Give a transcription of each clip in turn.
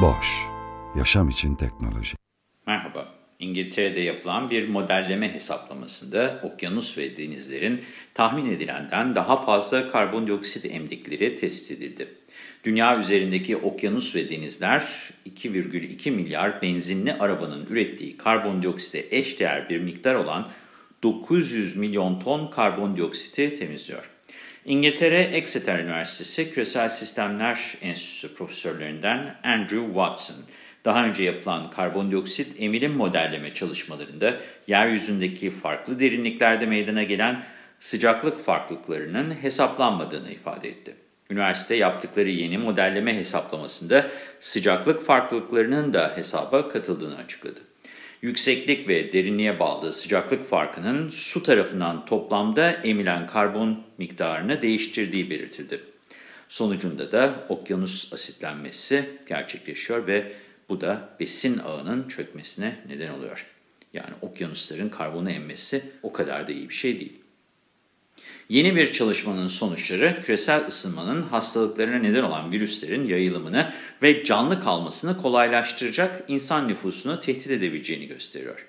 Boş, yaşam için teknoloji. Merhaba, İngiltere'de yapılan bir modelleme hesaplamasında okyanus ve denizlerin tahmin edilenden daha fazla karbondioksit emdikleri tespit edildi. Dünya üzerindeki okyanus ve denizler 2,2 milyar benzinli arabanın ürettiği karbondioksite eşdeğer bir miktar olan 900 milyon ton karbondioksiti temizliyor. İngiltere Exeter Üniversitesi Küresel Sistemler Enstitüsü profesörlerinden Andrew Watson, daha önce yapılan karbondioksit emilim modelleme çalışmalarında yeryüzündeki farklı derinliklerde meydana gelen sıcaklık farklılıklarının hesaplanmadığını ifade etti. Üniversite yaptıkları yeni modelleme hesaplamasında sıcaklık farklılıklarının da hesaba katıldığını açıkladı. Yükseklik ve derinliğe bağlı sıcaklık farkının su tarafından toplamda emilen karbon miktarını değiştirdiği belirtildi. Sonucunda da okyanus asitlenmesi gerçekleşiyor ve bu da besin ağının çökmesine neden oluyor. Yani okyanusların karbonu emmesi o kadar da iyi bir şey değil. Yeni bir çalışmanın sonuçları küresel ısınmanın hastalıklarına neden olan virüslerin yayılımını ve canlı kalmasını kolaylaştıracak insan nüfusunu tehdit edebileceğini gösteriyor.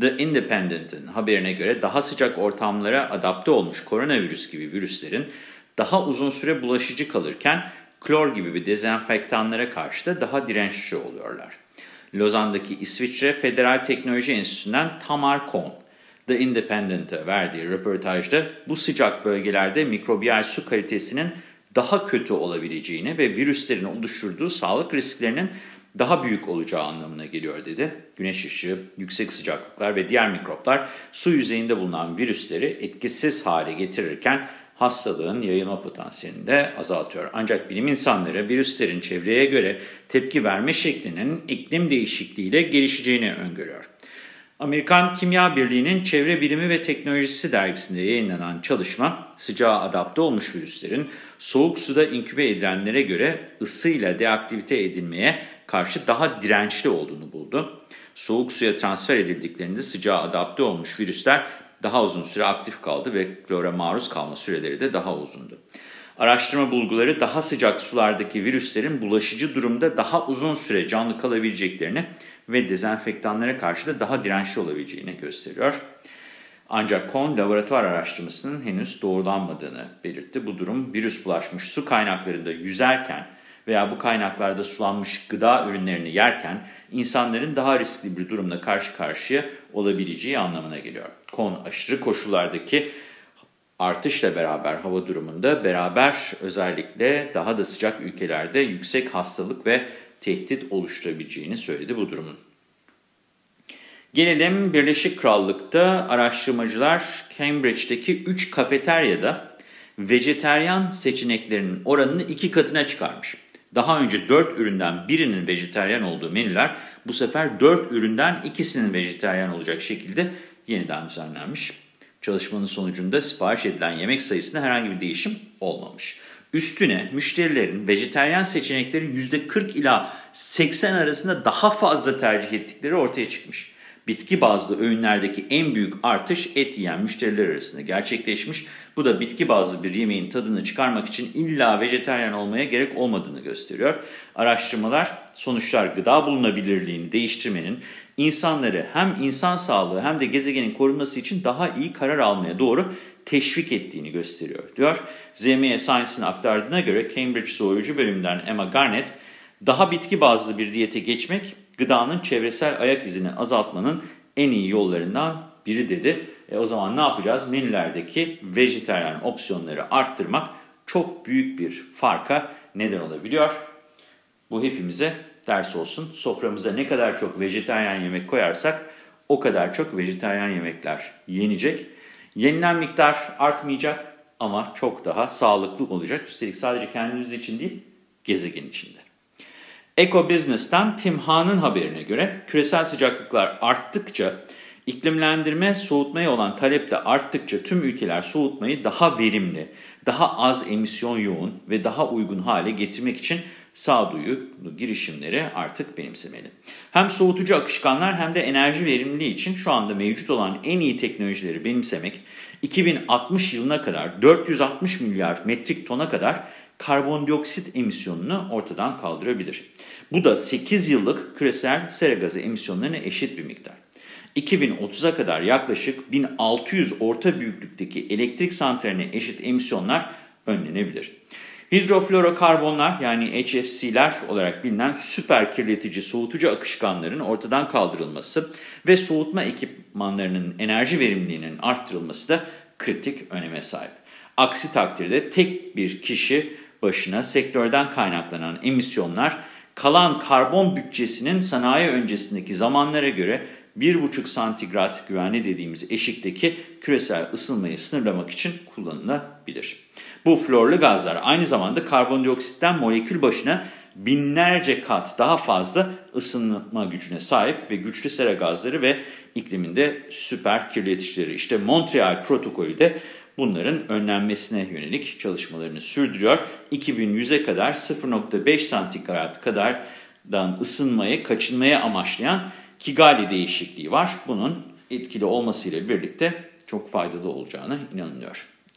The Independent'ın haberine göre daha sıcak ortamlara adapte olmuş koronavirüs gibi virüslerin daha uzun süre bulaşıcı kalırken klor gibi bir dezenfektanlara karşı da daha dirençli oluyorlar. Lozan'daki İsviçre Federal Teknoloji Enstitüsü'nden Tamar Kohn, The Independent'a verdiği röportajda bu sıcak bölgelerde mikrobiyal su kalitesinin daha kötü olabileceğini ve virüslerin oluşturduğu sağlık risklerinin daha büyük olacağı anlamına geliyor dedi. Güneş ışığı, yüksek sıcaklıklar ve diğer mikroplar su yüzeyinde bulunan virüsleri etkisiz hale getirirken hastalığın yayılma potansiyelini de azaltıyor. Ancak bilim insanları virüslerin çevreye göre tepki verme şeklinin iklim değişikliğiyle gelişeceğini öngörüyor. Amerikan Kimya Birliği'nin Çevre Bilimi ve Teknolojisi dergisinde yayınlanan çalışma, sıcağa adapte olmuş virüslerin soğuk suda inkübe edilenlere göre ısıyla deaktivite edilmeye karşı daha dirençli olduğunu buldu. Soğuk suya transfer edildiklerinde sıcağa adapte olmuş virüsler daha uzun süre aktif kaldı ve klora maruz kalma süreleri de daha uzundu. Araştırma bulguları daha sıcak sulardaki virüslerin bulaşıcı durumda daha uzun süre canlı kalabileceklerini ve dezenfektanlara karşı da daha dirençli olabileceğini gösteriyor. Ancak KON laboratuvar araştırmasının henüz doğrulanmadığını belirtti. Bu durum virüs bulaşmış su kaynaklarında yüzerken veya bu kaynaklarda sulanmış gıda ürünlerini yerken insanların daha riskli bir durumla karşı karşıya olabileceği anlamına geliyor. KON aşırı koşullardaki artışla beraber hava durumunda beraber özellikle daha da sıcak ülkelerde yüksek hastalık ve tehdit oluşturabileceğini söyledi bu durumun. Gelelim Birleşik Krallık'ta araştırmacılar Cambridge'deki 3 kafeteryada vejeteryan seçeneklerinin oranını iki katına çıkarmış. Daha önce 4 üründen birinin vejeteryan olduğu menüler bu sefer 4 üründen ikisinin vejeteryan olacak şekilde yeniden düzenlenmiş. Çalışmanın sonucunda sipariş edilen yemek sayısında herhangi bir değişim olmamış. Üstüne müşterilerin vejeteryan seçenekleri %40 ila 80 arasında daha fazla tercih ettikleri ortaya çıkmış. Bitki bazlı öğünlerdeki en büyük artış et yiyen müşteriler arasında gerçekleşmiş. Bu da bitki bazlı bir yemeğin tadını çıkarmak için illa vejeteryan olmaya gerek olmadığını gösteriyor. Araştırmalar sonuçlar gıda bulunabilirliğini değiştirmenin insanları hem insan sağlığı hem de gezegenin korunması için daha iyi karar almaya doğru teşvik ettiğini gösteriyor diyor. ZME Science'ın aktardığına göre Cambridge Zooloji bölümünden Emma Garnett, daha bitki bazlı bir diyete geçmek gıdanın çevresel ayak izini azaltmanın en iyi yollarından biri dedi. E o zaman ne yapacağız? Menülerdeki vejetaryen opsiyonları arttırmak çok büyük bir farka neden olabiliyor. Bu hepimize ders olsun. Soframıza ne kadar çok vejetaryen yemek koyarsak o kadar çok vejetaryen yemekler yenecek. Yenilen miktar artmayacak ama çok daha sağlıklı olacak. Üstelik sadece kendimiz için değil, gezegen içinde. Eco Business'tan Tim Han'ın haberine göre küresel sıcaklıklar arttıkça, iklimlendirme soğutmaya olan talep de arttıkça tüm ülkeler soğutmayı daha verimli, daha az emisyon yoğun ve daha uygun hale getirmek için sağduyu girişimleri artık benimsemeli. Hem soğutucu akışkanlar hem de enerji verimliliği için şu anda mevcut olan en iyi teknolojileri benimsemek 2060 yılına kadar 460 milyar metrik tona kadar karbondioksit emisyonunu ortadan kaldırabilir. Bu da 8 yıllık küresel sera gazı emisyonlarına eşit bir miktar. 2030'a kadar yaklaşık 1600 orta büyüklükteki elektrik santraline eşit emisyonlar önlenebilir. Hidroflorokarbonlar yani HFC'ler olarak bilinen süper kirletici soğutucu akışkanların ortadan kaldırılması ve soğutma ekipmanlarının enerji verimliliğinin arttırılması da kritik öneme sahip. Aksi takdirde tek bir kişi başına sektörden kaynaklanan emisyonlar kalan karbon bütçesinin sanayi öncesindeki zamanlara göre 1,5 santigrat güvenli dediğimiz eşikteki küresel ısınmayı sınırlamak için kullanılabilir. Bu florlu gazlar aynı zamanda karbondioksitten molekül başına binlerce kat daha fazla ısınma gücüne sahip ve güçlü sera gazları ve ikliminde süper kirleticileri. İşte Montreal protokolü de bunların önlenmesine yönelik çalışmalarını sürdürüyor. 2100'e kadar 0.5 santigrat kadardan ısınmayı kaçınmaya amaçlayan Kigali değişikliği var. Bunun etkili olmasıyla birlikte çok faydalı olacağına inanılıyor.